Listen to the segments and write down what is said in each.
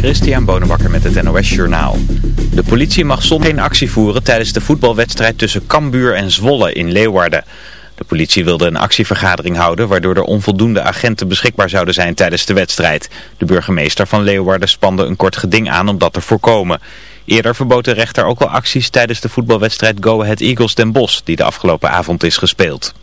Christian Bonenbakker met het NOS Journaal. De politie mag soms geen actie voeren tijdens de voetbalwedstrijd tussen Cambuur en Zwolle in Leeuwarden. De politie wilde een actievergadering houden waardoor er onvoldoende agenten beschikbaar zouden zijn tijdens de wedstrijd. De burgemeester van Leeuwarden spande een kort geding aan om dat te voorkomen. Eerder verbood de rechter ook al acties tijdens de voetbalwedstrijd Go Ahead Eagles Den Bosch die de afgelopen avond is gespeeld.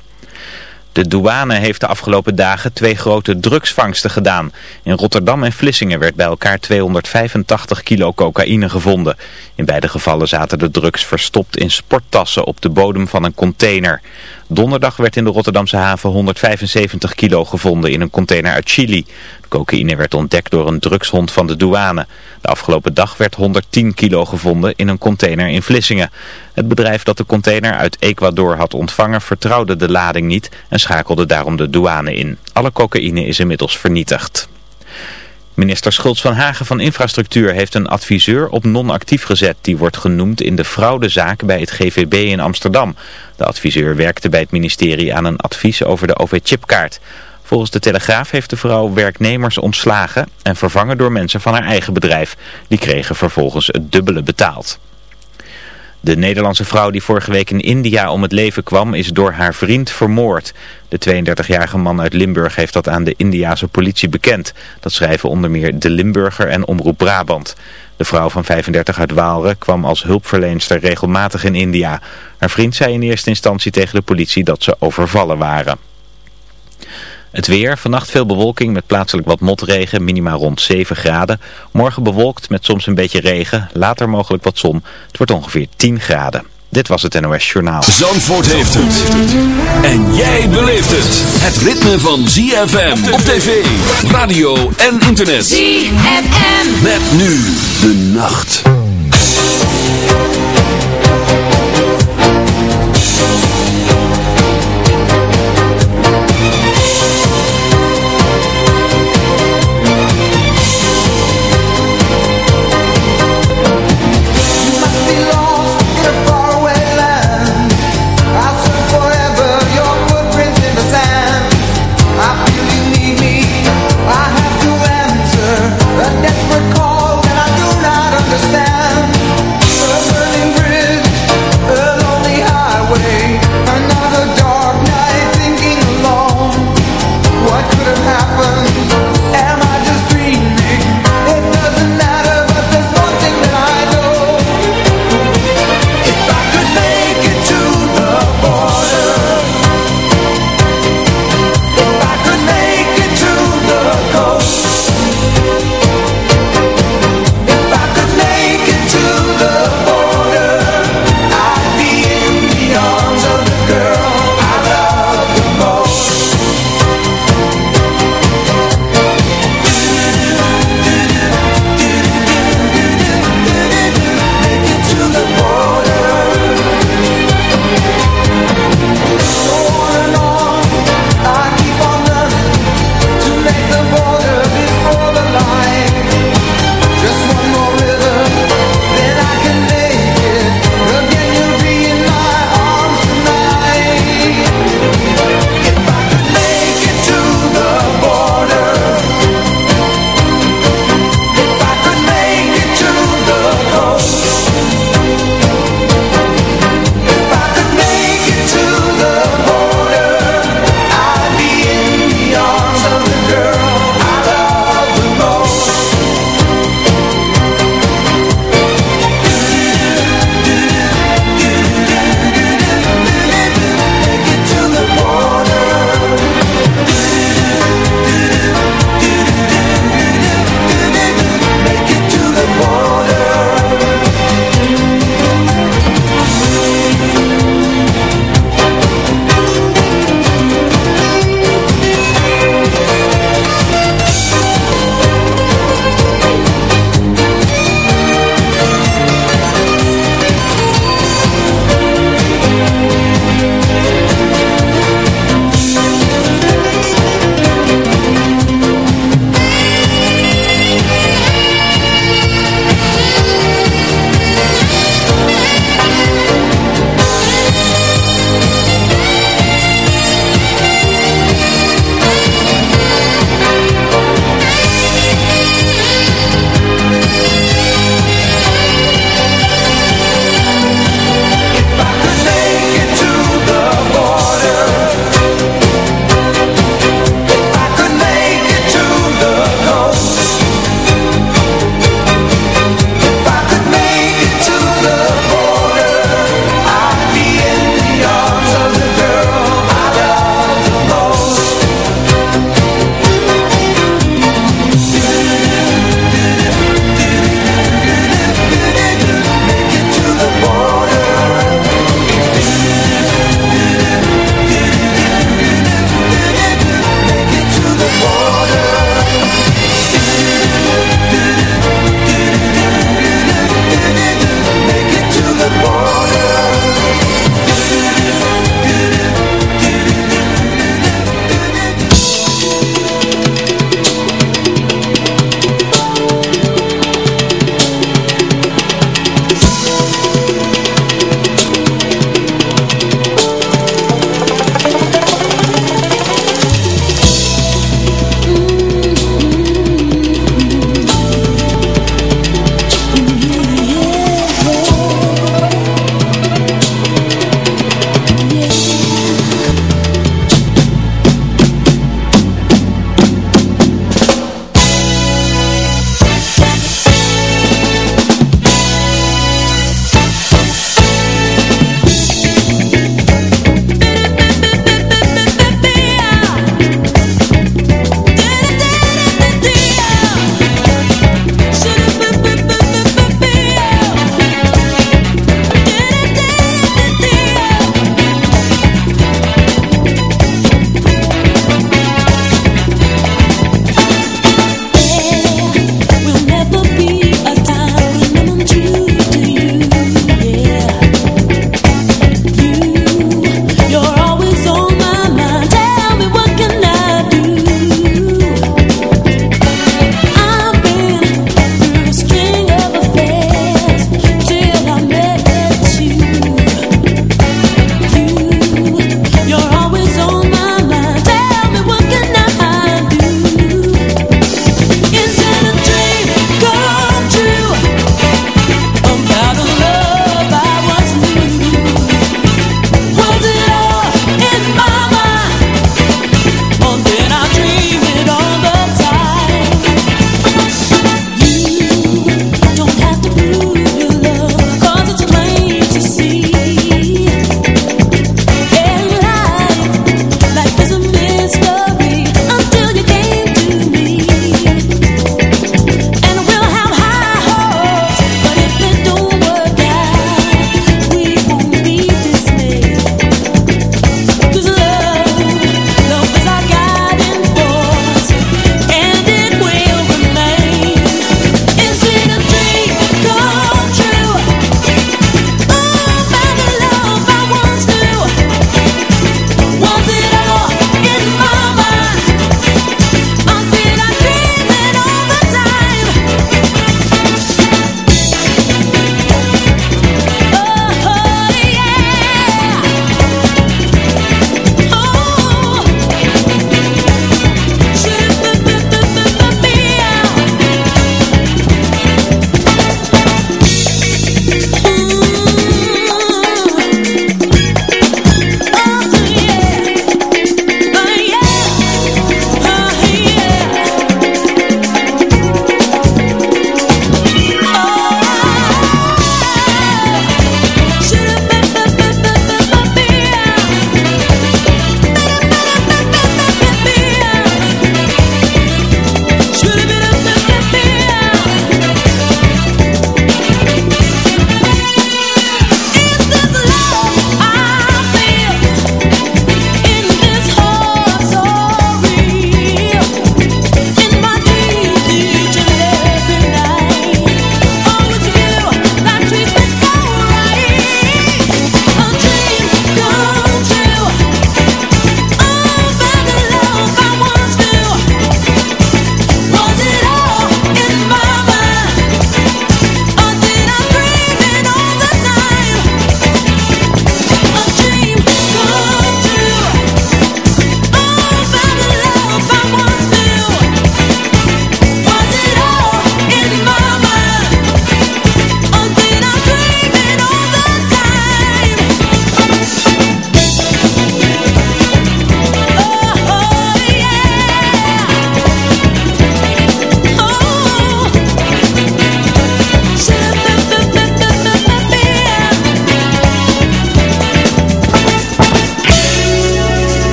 De douane heeft de afgelopen dagen twee grote drugsvangsten gedaan. In Rotterdam en Vlissingen werd bij elkaar 285 kilo cocaïne gevonden. In beide gevallen zaten de drugs verstopt in sporttassen op de bodem van een container. Donderdag werd in de Rotterdamse haven 175 kilo gevonden in een container uit Chili. De cocaïne werd ontdekt door een drugshond van de douane. De afgelopen dag werd 110 kilo gevonden in een container in Vlissingen. Het bedrijf dat de container uit Ecuador had ontvangen vertrouwde de lading niet en schakelde daarom de douane in. Alle cocaïne is inmiddels vernietigd. Minister Schultz van Hagen van Infrastructuur heeft een adviseur op non-actief gezet. Die wordt genoemd in de fraudezaak bij het GVB in Amsterdam. De adviseur werkte bij het ministerie aan een advies over de OV-chipkaart. Volgens de Telegraaf heeft de vrouw werknemers ontslagen en vervangen door mensen van haar eigen bedrijf. Die kregen vervolgens het dubbele betaald. De Nederlandse vrouw die vorige week in India om het leven kwam is door haar vriend vermoord. De 32-jarige man uit Limburg heeft dat aan de Indiase politie bekend. Dat schrijven onder meer De Limburger en Omroep Brabant. De vrouw van 35 uit Waalre kwam als hulpverleenster regelmatig in India. Haar vriend zei in eerste instantie tegen de politie dat ze overvallen waren. Het weer, vannacht veel bewolking met plaatselijk wat motregen, minima rond 7 graden. Morgen bewolkt met soms een beetje regen, later mogelijk wat zon. Het wordt ongeveer 10 graden. Dit was het NOS Journaal. Zandvoort heeft het. En jij beleeft het. Het ritme van ZFM op tv, radio en internet. ZFM. Met nu de nacht.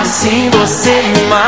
assim você me mata.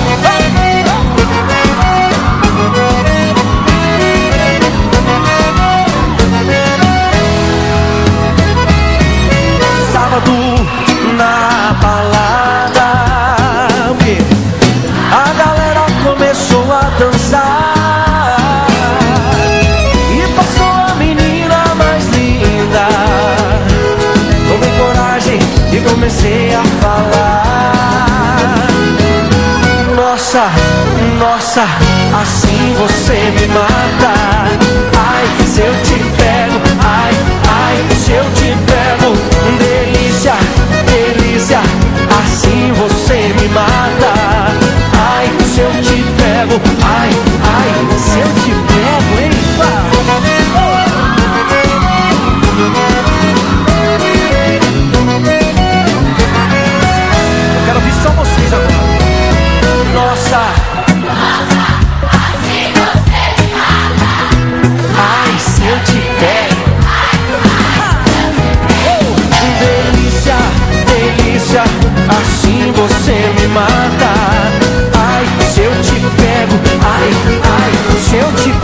Assim você me mata.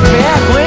vergonha.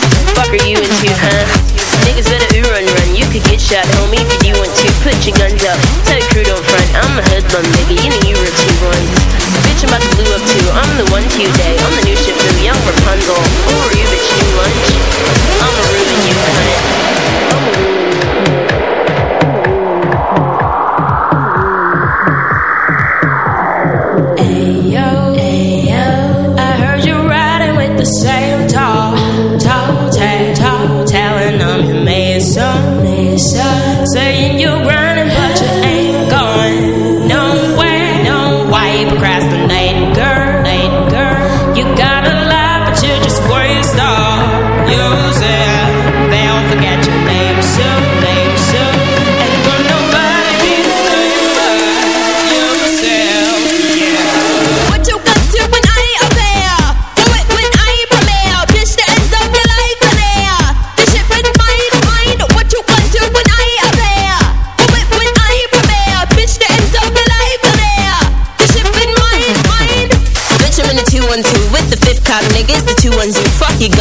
fuck are you into, huh? Niggas better ooh run run, you could get shot, homie, if you want to. Put your guns up, tell your crew don't front. I'm a hoodlum, nigga, you know you were two ones. Bitch, I'm about to blue up too, I'm the one Tuesday. I'm the new Shifu, young Rapunzel. Who are you, bitch, new lunch? I'm a ruin you, cunt. I'ma ruin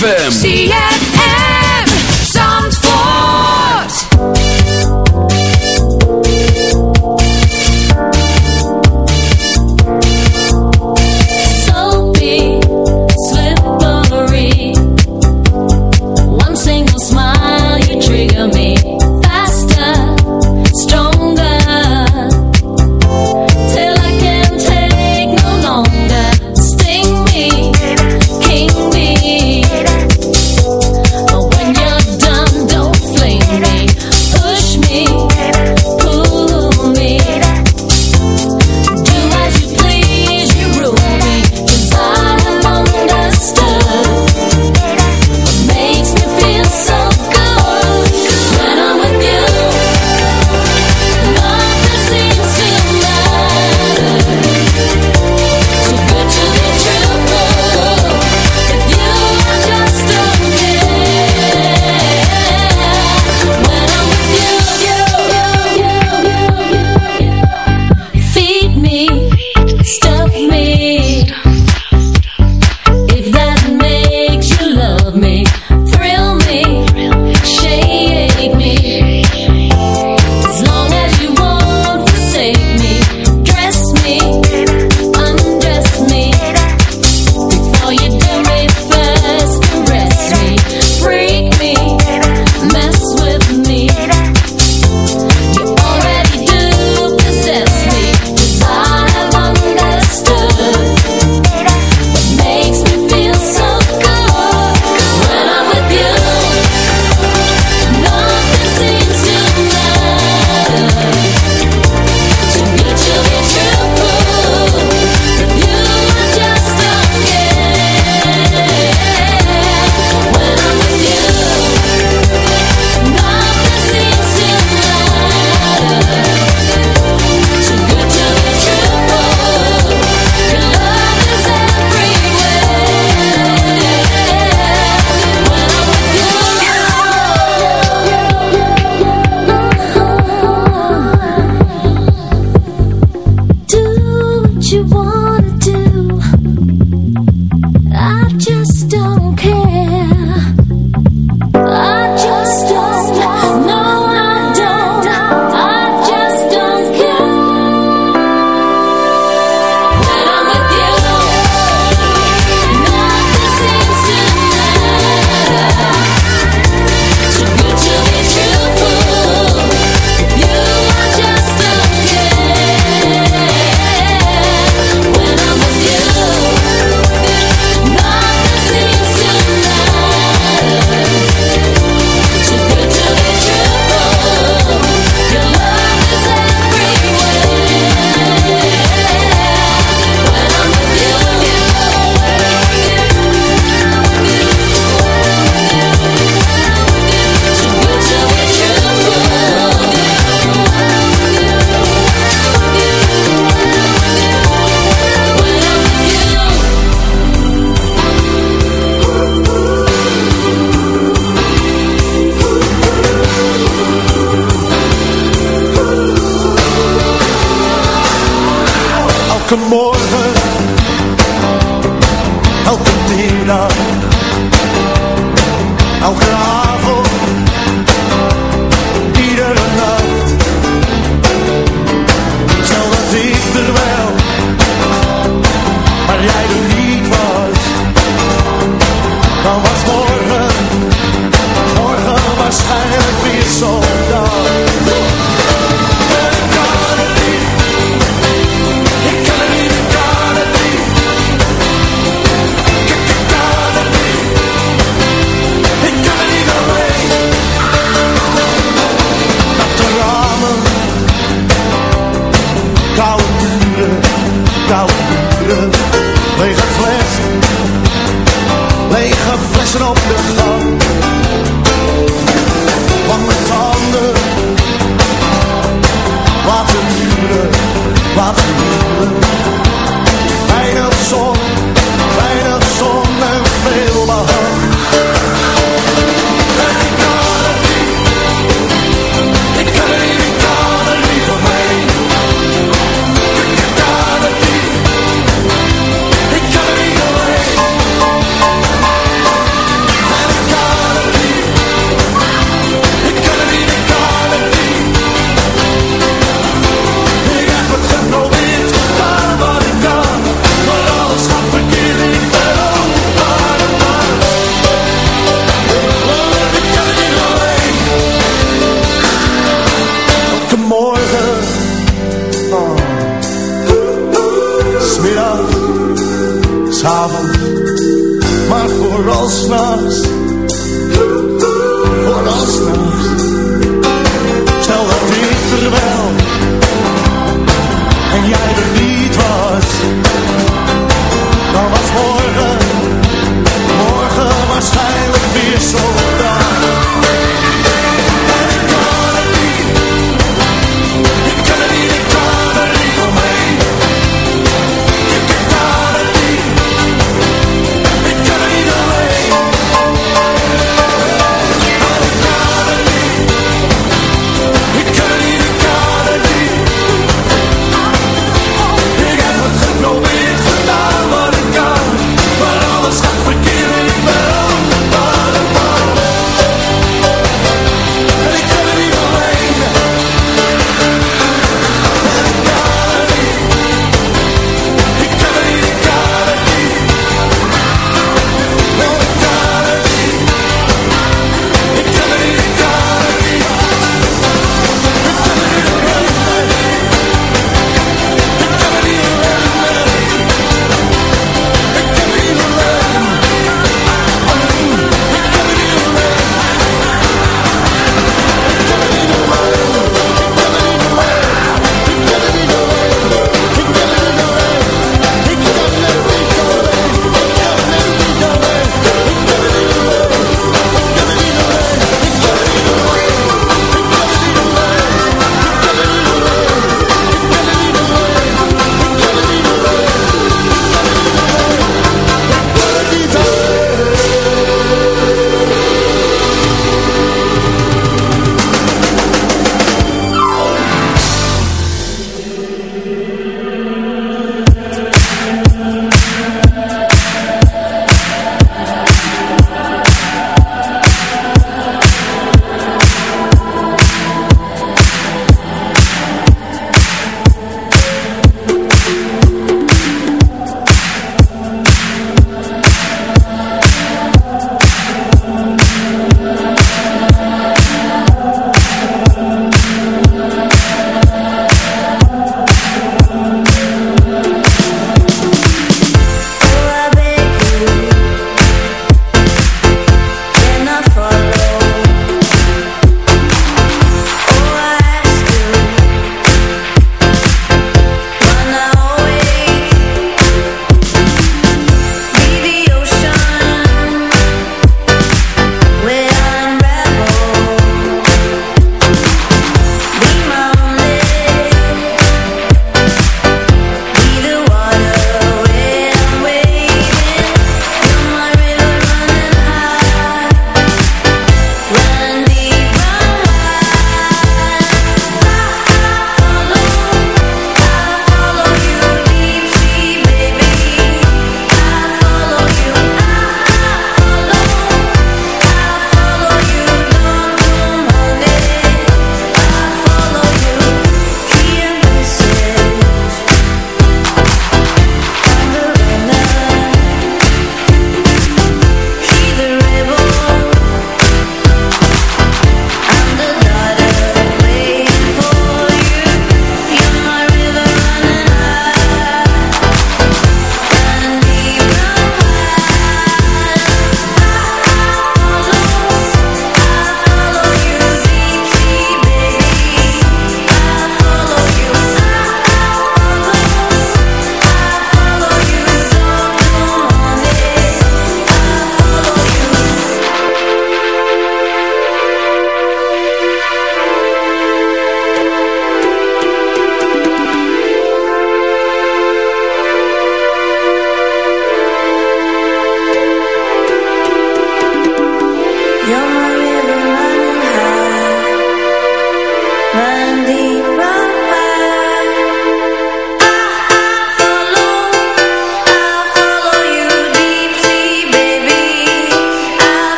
ZFM.